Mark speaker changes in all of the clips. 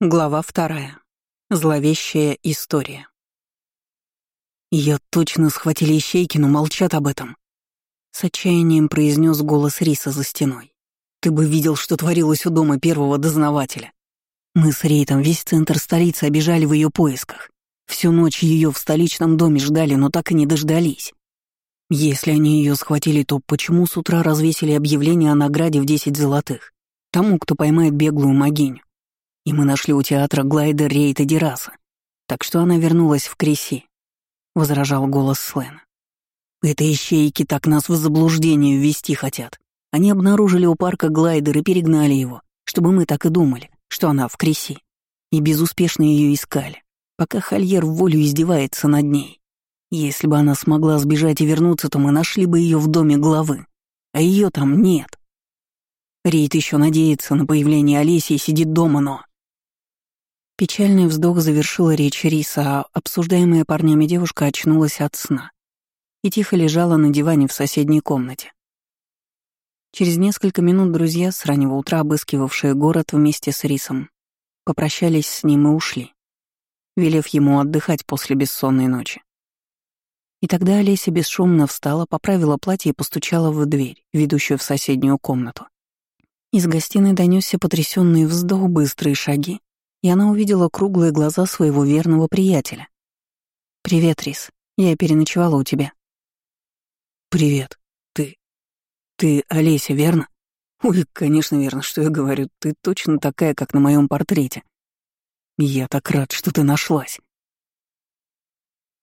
Speaker 1: Глава вторая. Зловещая история. Ее точно схватили ищейки, но молчат об этом. С отчаянием произнес голос Риса за стеной. Ты бы видел, что творилось у дома первого дознавателя. Мы с Рейтом весь центр столицы обижали в ее поисках. Всю ночь ее в столичном доме ждали, но так и не дождались. Если они ее схватили, то почему с утра развесили объявление о награде в 10 золотых? Тому, кто поймает беглую могиню. И мы нашли у театра Глайда Рейта Дераса. Так что она вернулась в Креси, — возражал голос Слена. Это ищейки так нас в заблуждение ввести хотят. Они обнаружили у парка глайдер и перегнали его, чтобы мы так и думали, что она в Креси. И безуспешно ее искали, пока Хольер в волю издевается над ней. Если бы она смогла сбежать и вернуться, то мы нашли бы ее в доме главы. А ее там нет. Рейд еще надеется на появление Олеси и сидит дома, но... Печальный вздох завершил речь Риса, а обсуждаемая парнями девушка очнулась от сна и тихо лежала на диване в соседней комнате. Через несколько минут друзья, с раннего утра обыскивавшие город вместе с Рисом, попрощались с ним и ушли, велев ему отдыхать после бессонной ночи. И тогда Олеся бесшумно встала, поправила платье и постучала в дверь, ведущую в соседнюю комнату. Из гостиной донесся потрясенный вздох, быстрые шаги, и она увидела круглые глаза своего верного приятеля. «Привет, Рис. Я переночевала у тебя». «Привет. Ты... ты Олеся, верно?» «Ой, конечно, верно, что я говорю. Ты точно такая, как на моем портрете. Я так рад, что ты нашлась».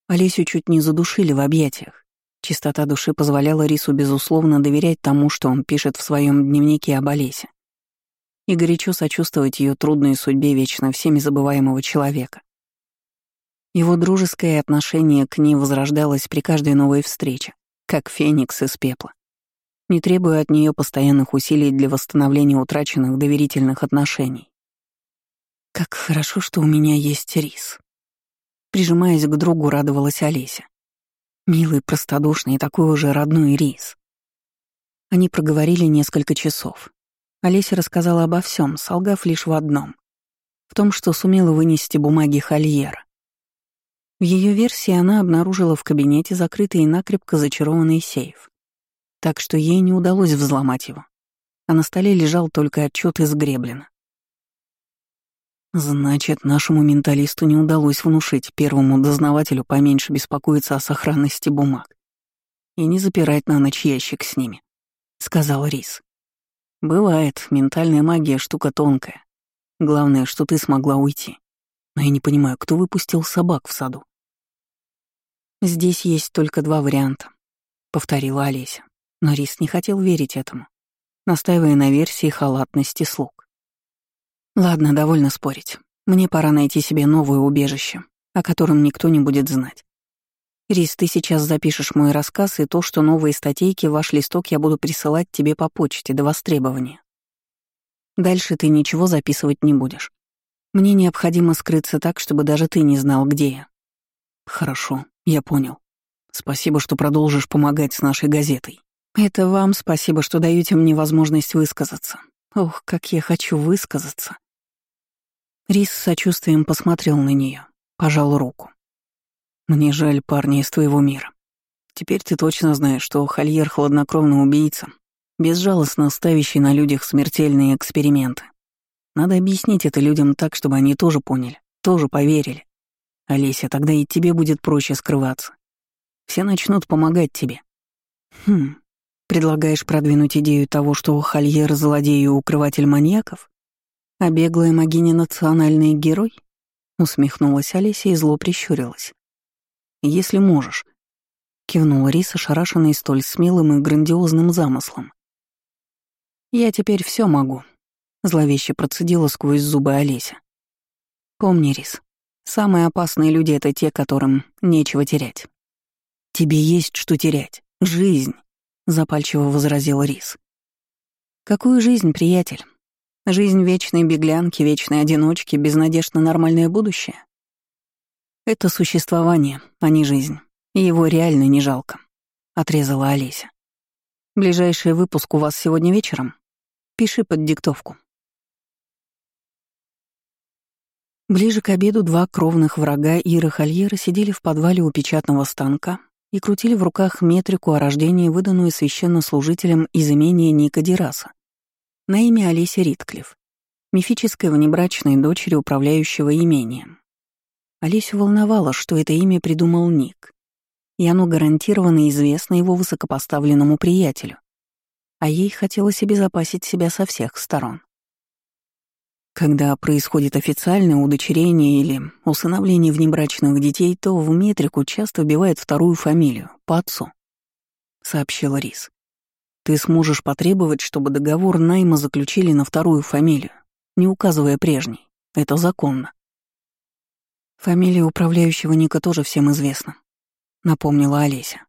Speaker 1: Олесю чуть не задушили в объятиях. Чистота души позволяла Рису, безусловно, доверять тому, что он пишет в своем дневнике об Олесе и горячо сочувствовать ее трудной судьбе вечно всеми забываемого человека. Его дружеское отношение к ней возрождалось при каждой новой встрече, как феникс из пепла, не требуя от нее постоянных усилий для восстановления утраченных доверительных отношений. «Как хорошо, что у меня есть рис», Прижимаясь к другу, радовалась Олеся. Милый, простодушный и такой уже родной рис. Они проговорили несколько часов. Олеся рассказала обо всем, солгав лишь в одном — в том, что сумела вынести бумаги Хольера. В ее версии она обнаружила в кабинете закрытый и накрепко зачарованный сейф, так что ей не удалось взломать его, а на столе лежал только отчет из Греблина. Значит, нашему менталисту не удалось внушить первому дознавателю поменьше беспокоиться о сохранности бумаг и не запирать на ночь ящик с ними, — сказал Рис. Бывает, ментальная магия — штука тонкая. Главное, что ты смогла уйти. Но я не понимаю, кто выпустил собак в саду. «Здесь есть только два варианта», — повторила Олеся. Но Рис не хотел верить этому, настаивая на версии халатности слуг. «Ладно, довольно спорить. Мне пора найти себе новое убежище, о котором никто не будет знать. Рис, ты сейчас запишешь мой рассказ и то, что новые статейки в ваш листок я буду присылать тебе по почте до востребования. Дальше ты ничего записывать не будешь. Мне необходимо скрыться так, чтобы даже ты не знал, где я. Хорошо, я понял. Спасибо, что продолжишь помогать с нашей газетой. Это вам спасибо, что даете мне возможность высказаться. Ох, как я хочу высказаться. Рис с сочувствием посмотрел на нее, пожал руку. Мне жаль парня из твоего мира. Теперь ты точно знаешь, что Хольер — хладнокровный убийца, безжалостно ставящий на людях смертельные эксперименты. Надо объяснить это людям так, чтобы они тоже поняли, тоже поверили. Олеся, тогда и тебе будет проще скрываться. Все начнут помогать тебе. Хм, предлагаешь продвинуть идею того, что Хольер — злодей и укрыватель маньяков? А беглая могиня — национальный герой? Усмехнулась Олеся и зло прищурилась если можешь», — кивнул Рис, ошарашенный столь смелым и грандиозным замыслом. «Я теперь все могу», — зловеще процедила сквозь зубы Олеся. «Помни, Рис, самые опасные люди — это те, которым нечего терять». «Тебе есть что терять. Жизнь», — запальчиво возразил Рис. «Какую жизнь, приятель? Жизнь вечной беглянки, вечной одиночки, без надежд на нормальное будущее? «Это существование, а не жизнь. И его реально не жалко», — отрезала Олеся. «Ближайший выпуск у вас сегодня вечером? Пиши под диктовку». Ближе к обеду два кровных врага Иры Хольера сидели в подвале у печатного станка и крутили в руках метрику о рождении, выданную священнослужителем из имения Ника Дераса на имя Олеси Ритклифф, мифической внебрачной дочери управляющего имением. Олесю волновало, что это имя придумал Ник, и оно гарантированно известно его высокопоставленному приятелю, а ей хотелось обезопасить себя со всех сторон. Когда происходит официальное удочерение или усыновление внебрачных детей, то в метрику часто вбивают вторую фамилию, по отцу, — сообщила Рис. Ты сможешь потребовать, чтобы договор найма заключили на вторую фамилию, не указывая прежней. Это законно. Фамилия управляющего Ника тоже всем известна, напомнила Олеся.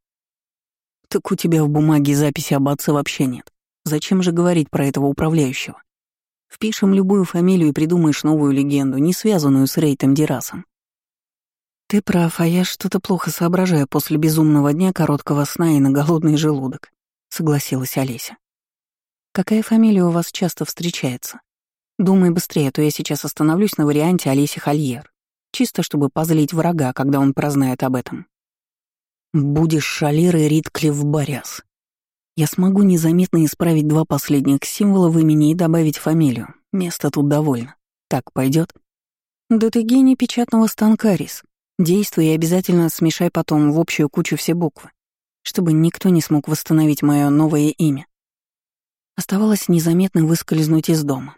Speaker 1: Так у тебя в бумаге записи об отце вообще нет. Зачем же говорить про этого управляющего? Впишем любую фамилию и придумаешь новую легенду, не связанную с Рейтом Дерасом. Ты прав, а я что-то плохо соображаю после безумного дня короткого сна и на голодный желудок, согласилась Олеся. Какая фамилия у вас часто встречается? Думай быстрее, а то я сейчас остановлюсь на варианте Олеси Хольер. Чисто чтобы позлить врага, когда он прознает об этом. Будешь Шалерой Ритклифф Баряс. Я смогу незаметно исправить два последних символа в имени и добавить фамилию. Место тут довольно. Так пойдет? Да ты гений печатного станка, Рис. Действуй и обязательно смешай потом в общую кучу все буквы, чтобы никто не смог восстановить мое новое имя. Оставалось незаметно выскользнуть из дома.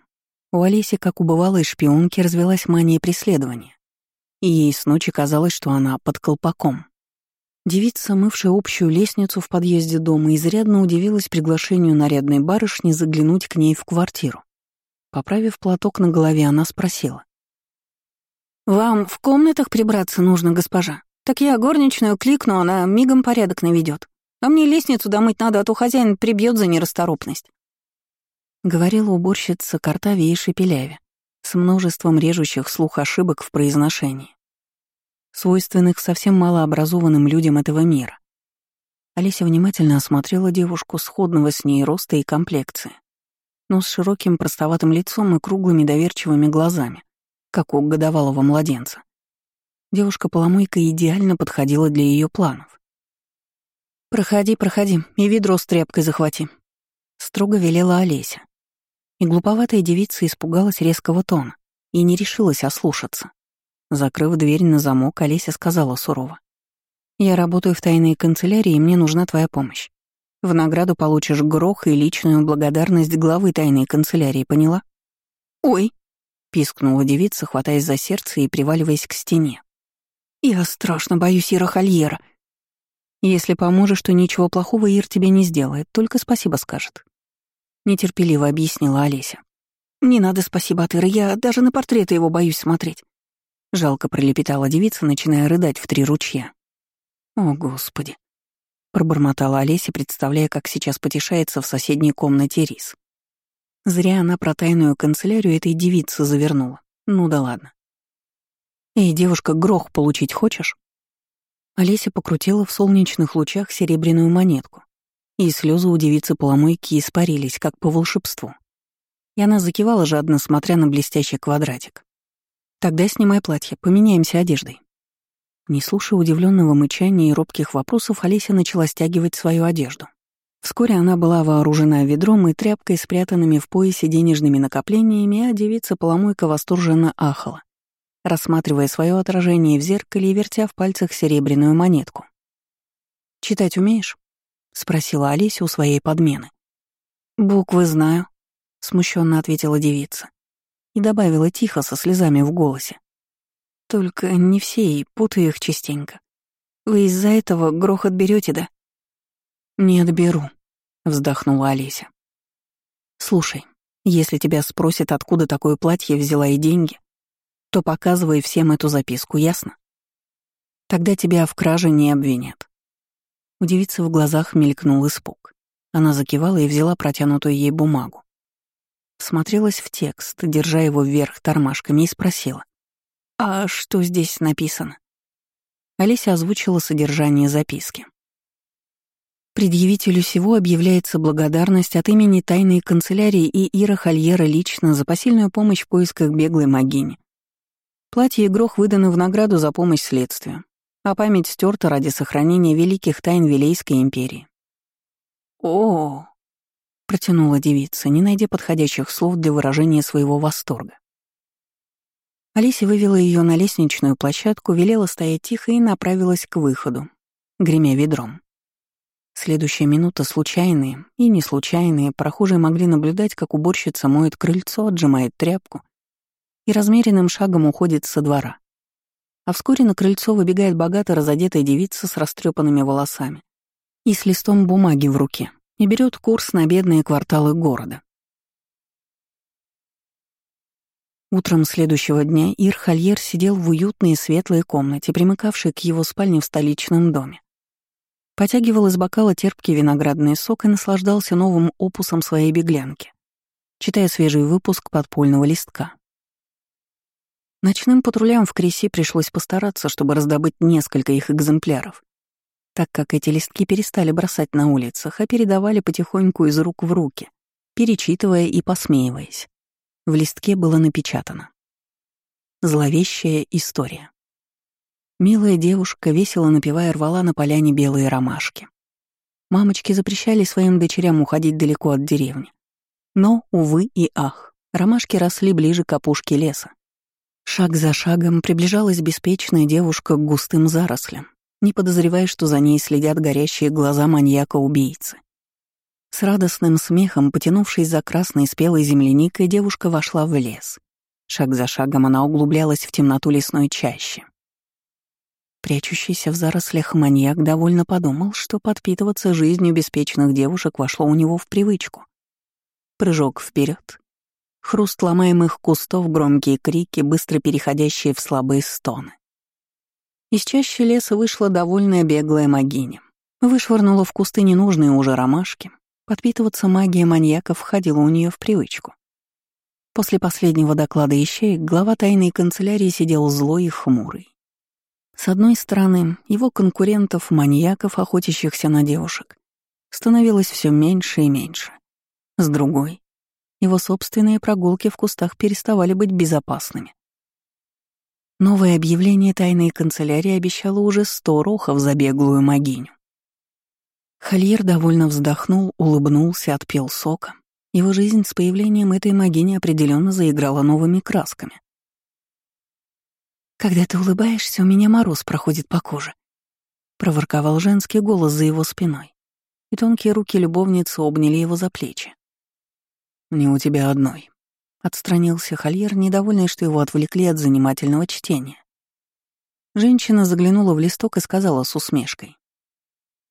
Speaker 1: У Олеси, как у бывалой шпионки, развелась мания преследования. И ей с ночи казалось, что она под колпаком. Девица, мывшая общую лестницу в подъезде дома, изрядно удивилась приглашению нарядной барышни заглянуть к ней в квартиру. Поправив платок на голове, она спросила. «Вам в комнатах прибраться нужно, госпожа? Так я горничную кликну, она мигом порядок наведет. А мне лестницу домыть надо, а то хозяин прибьет за нерасторопность». Говорила уборщица Картаве и Шепеляве, с множеством режущих слух ошибок в произношении свойственных совсем малообразованным людям этого мира. Олеся внимательно осмотрела девушку сходного с ней роста и комплекции, но с широким простоватым лицом и круглыми доверчивыми глазами, как у годовалого младенца. Девушка-поломойка идеально подходила для ее планов. «Проходи, проходи, и ведро с тряпкой захвати», — строго велела Олеся. И глуповатая девица испугалась резкого тона и не решилась ослушаться. Закрыв дверь на замок, Олеся сказала сурово. «Я работаю в тайной канцелярии, и мне нужна твоя помощь. В награду получишь грох и личную благодарность главы тайной канцелярии, поняла?» «Ой!» — пискнула девица, хватаясь за сердце и приваливаясь к стене. «Я страшно боюсь Ира Хольера. Если поможешь, то ничего плохого Ир тебе не сделает, только спасибо скажет». Нетерпеливо объяснила Олеся. «Не надо спасибо от Иры, я даже на портреты его боюсь смотреть. Жалко пролепетала девица, начиная рыдать в три ручья. «О, Господи!» — пробормотала Олеся, представляя, как сейчас потешается в соседней комнате Рис. Зря она про тайную канцелярию этой девицы завернула. Ну да ладно. «Эй, девушка, грох получить хочешь?» Олеся покрутила в солнечных лучах серебряную монетку, и слезы у девицы поломойки испарились, как по волшебству. И она закивала жадно, смотря на блестящий квадратик. Тогда снимай платье, поменяемся одеждой. Не слушая удивленного мычания и робких вопросов, Олеся начала стягивать свою одежду. Вскоре она была вооружена ведром и тряпкой, спрятанными в поясе денежными накоплениями, а девица-поломойка восторженно ахала, рассматривая свое отражение в зеркале и вертя в пальцах серебряную монетку. «Читать умеешь?» — спросила Олеся у своей подмены. «Буквы знаю», — смущенно ответила девица и добавила тихо, со слезами в голосе. «Только не все и путаю их частенько. Вы из-за этого грохот берете, да?» «Не отберу», — вздохнула Олеся. «Слушай, если тебя спросят, откуда такое платье взяла и деньги, то показывай всем эту записку, ясно? Тогда тебя в краже не обвинят». У девицы в глазах мелькнул испуг. Она закивала и взяла протянутую ей бумагу. Смотрелась в текст, держа его вверх тормашками, и спросила. «А что здесь написано?» Олеся озвучила содержание записки. Предъявителю всего объявляется благодарность от имени тайной канцелярии и Ира Хольера лично за посильную помощь в поисках беглой могини. Платье и грох выданы в награду за помощь следствию, а память стерта ради сохранения великих тайн Вилейской империи. О, протянула девица, не найдя подходящих слов для выражения своего восторга. Алисия вывела ее на лестничную площадку, велела стоять тихо и направилась к выходу, гремя ведром. Следующая минута случайные и неслучайные прохожие могли наблюдать, как уборщица моет крыльцо, отжимает тряпку и размеренным шагом уходит со двора. А вскоре на крыльцо выбегает богато разодетая девица с растрепанными волосами и с листом бумаги в руке и берет курс на бедные кварталы города. Утром следующего дня Ир Хольер сидел в уютной и светлой комнате, примыкавшей к его спальне в столичном доме. Потягивал из бокала терпкий виноградный сок и наслаждался новым опусом своей беглянки, читая свежий выпуск подпольного листка. Ночным патрулям в Креси пришлось постараться, чтобы раздобыть несколько их экземпляров, так как эти листки перестали бросать на улицах, а передавали потихоньку из рук в руки, перечитывая и посмеиваясь. В листке было напечатано. Зловещая история. Милая девушка, весело напевая, рвала на поляне белые ромашки. Мамочки запрещали своим дочерям уходить далеко от деревни. Но, увы и ах, ромашки росли ближе к опушке леса. Шаг за шагом приближалась беспечная девушка к густым зарослям, не подозревая, что за ней следят горящие глаза маньяка-убийцы. С радостным смехом, потянувшись за красной спелой земляникой, девушка вошла в лес. Шаг за шагом она углублялась в темноту лесной чащи. Прячущийся в зарослях маньяк довольно подумал, что подпитываться жизнью беспечных девушек вошло у него в привычку. Прыжок вперед, хруст ломаемых кустов, громкие крики, быстро переходящие в слабые стоны. Из чащи леса вышла довольная беглая магиня. Вышвырнула в кусты ненужные уже ромашки. Подпитываться магией маньяка входила у нее в привычку. После последнего доклада ищеек глава тайной канцелярии сидел злой и хмурый. С одной стороны, его конкурентов, маньяков, охотящихся на девушек, становилось все меньше и меньше. С другой, его собственные прогулки в кустах переставали быть безопасными. Новое объявление тайной канцелярии обещало уже сто рохов за беглую могиню. Хольер довольно вздохнул, улыбнулся, отпил сока. Его жизнь с появлением этой могини определенно заиграла новыми красками. Когда ты улыбаешься, у меня мороз проходит по коже. Проворковал женский голос за его спиной, и тонкие руки любовницы обняли его за плечи. «Не у тебя одной», — отстранился Хольер, недовольный, что его отвлекли от занимательного чтения. Женщина заглянула в листок и сказала с усмешкой.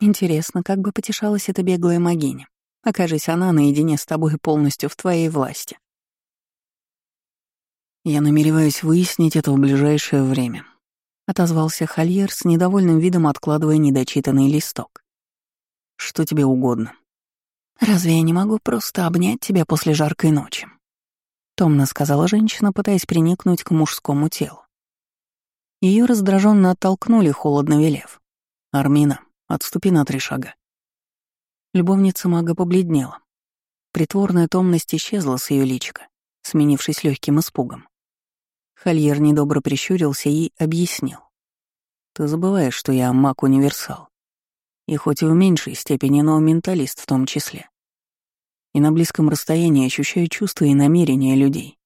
Speaker 1: «Интересно, как бы потешалась эта беглая могиня, окажись она наедине с тобой полностью в твоей власти». «Я намереваюсь выяснить это в ближайшее время», — отозвался Хольер с недовольным видом, откладывая недочитанный листок. «Что тебе угодно?» «Разве я не могу просто обнять тебя после жаркой ночи?» — томно сказала женщина, пытаясь приникнуть к мужскому телу. Ее раздраженно оттолкнули, холодно велев. «Армина, отступи на три шага». Любовница мага побледнела. Притворная томность исчезла с ее личика, сменившись легким испугом. Хольер недобро прищурился и объяснил. «Ты забываешь, что я маг-универсал. И хоть и в меньшей степени, но менталист в том числе. И на близком расстоянии ощущаю чувства и намерения людей,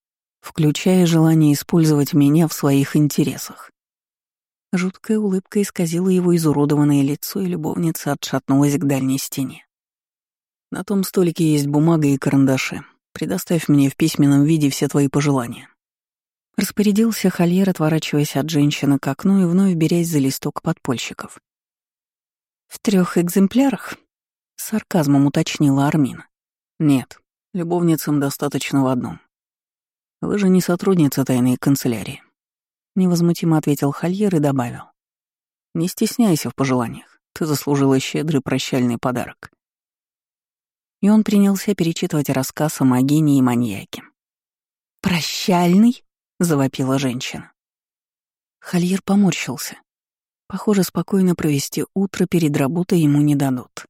Speaker 1: включая желание использовать меня в своих интересах». Жуткая улыбка исказила его изуродованное лицо, и любовница отшатнулась к дальней стене. «На том столике есть бумага и карандаши. Предоставь мне в письменном виде все твои пожелания. Распорядился Хольер, отворачиваясь от женщины к окну и вновь берясь за листок подпольщиков. «В трех экземплярах?» — сарказмом уточнила Армина. «Нет, любовницам достаточно в одном. Вы же не сотрудница тайной канцелярии», — невозмутимо ответил Хольер и добавил. «Не стесняйся в пожеланиях, ты заслужила щедрый прощальный подарок». И он принялся перечитывать рассказ о магине и маньяке. «Прощальный?» — завопила женщина. Хольер поморщился. Похоже, спокойно провести утро перед работой ему не дадут.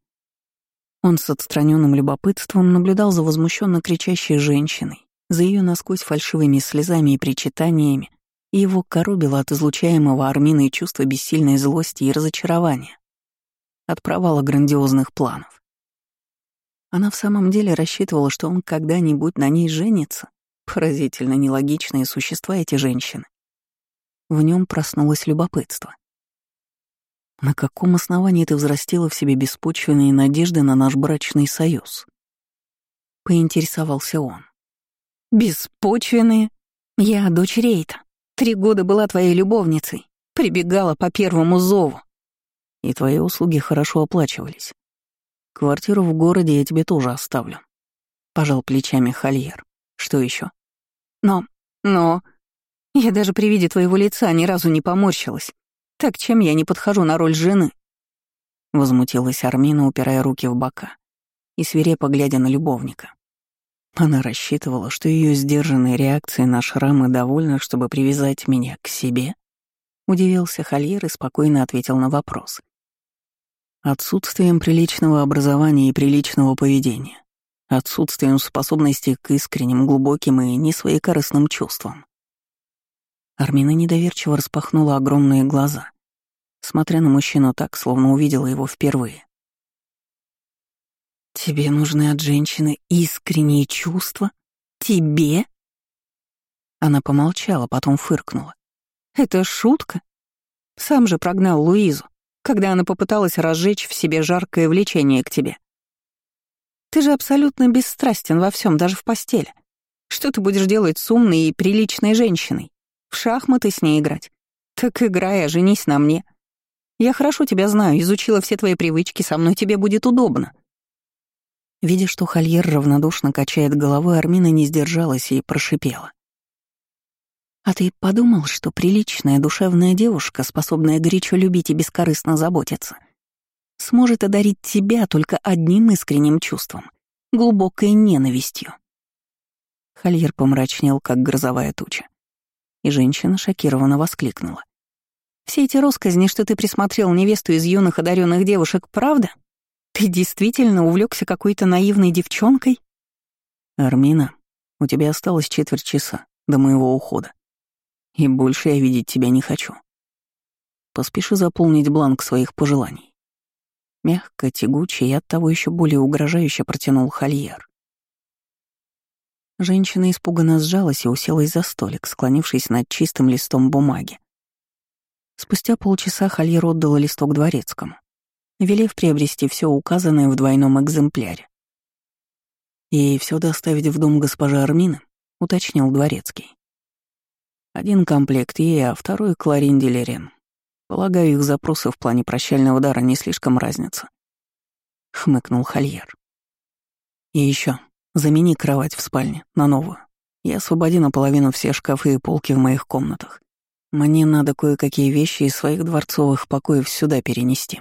Speaker 1: Он с отстраненным любопытством наблюдал за возмущенно кричащей женщиной, за ее насквозь фальшивыми слезами и причитаниями, и его коробило от излучаемого Арминой чувства бессильной злости и разочарования, от провала грандиозных планов. Она в самом деле рассчитывала, что он когда-нибудь на ней женится. Поразительно нелогичные существа эти женщины. В нем проснулось любопытство. На каком основании ты взрастила в себе беспочвенные надежды на наш брачный союз? Поинтересовался он. Беспочвенные? Я дочь Рейта. Три года была твоей любовницей. Прибегала по первому зову. И твои услуги хорошо оплачивались. Квартиру в городе я тебе тоже оставлю. Пожал плечами Хольер. Что еще? Но, но... Я даже при виде твоего лица ни разу не поморщилась. Так чем я не подхожу на роль жены? Возмутилась Армина, упирая руки в бока и свирепо глядя на любовника. Она рассчитывала, что ее сдержанные реакции на шрамы довольны, чтобы привязать меня к себе. Удивился Хольер и спокойно ответил на вопрос. Отсутствием приличного образования и приличного поведения. Отсутствием способности к искренним, глубоким и несвоекорыстным чувствам. Армина недоверчиво распахнула огромные глаза, смотря на мужчину так, словно увидела его впервые. «Тебе нужны от женщины искренние чувства? Тебе?» Она помолчала, потом фыркнула. «Это шутка? Сам же прогнал Луизу когда она попыталась разжечь в себе жаркое влечение к тебе. Ты же абсолютно бесстрастен во всем, даже в постели. Что ты будешь делать с умной и приличной женщиной? В шахматы с ней играть? Так играй, а женись на мне. Я хорошо тебя знаю, изучила все твои привычки, со мной тебе будет удобно. Видя, что Хольер равнодушно качает головой, Армина не сдержалась и прошипела. А ты подумал, что приличная душевная девушка, способная горячо любить и бескорыстно заботиться, сможет одарить тебя только одним искренним чувством — глубокой ненавистью? Хольер помрачнел, как грозовая туча. И женщина шокированно воскликнула. «Все эти росказни, что ты присмотрел невесту из юных одаренных девушек, правда? Ты действительно увлекся какой-то наивной девчонкой?» «Армина, у тебя осталось четверть часа до моего ухода. И больше я видеть тебя не хочу. Поспеши заполнить бланк своих пожеланий. Мягко, тягуче и оттого еще более угрожающе протянул Хольер. Женщина испуганно сжалась и уселась за столик, склонившись над чистым листом бумаги. Спустя полчаса Хольер отдал листок дворецкому, велев приобрести все указанное в двойном экземпляре. «И все доставить в дом госпожи Армины», — уточнил дворецкий. Один комплект ей, а второй — Кларин Делерен. Полагаю, их запросы в плане прощального дара не слишком разнятся. Хмыкнул Хольер. И еще, замени кровать в спальне на новую. Я освободи наполовину все шкафы и полки в моих комнатах. Мне надо кое-какие вещи из своих дворцовых покоев сюда перенести.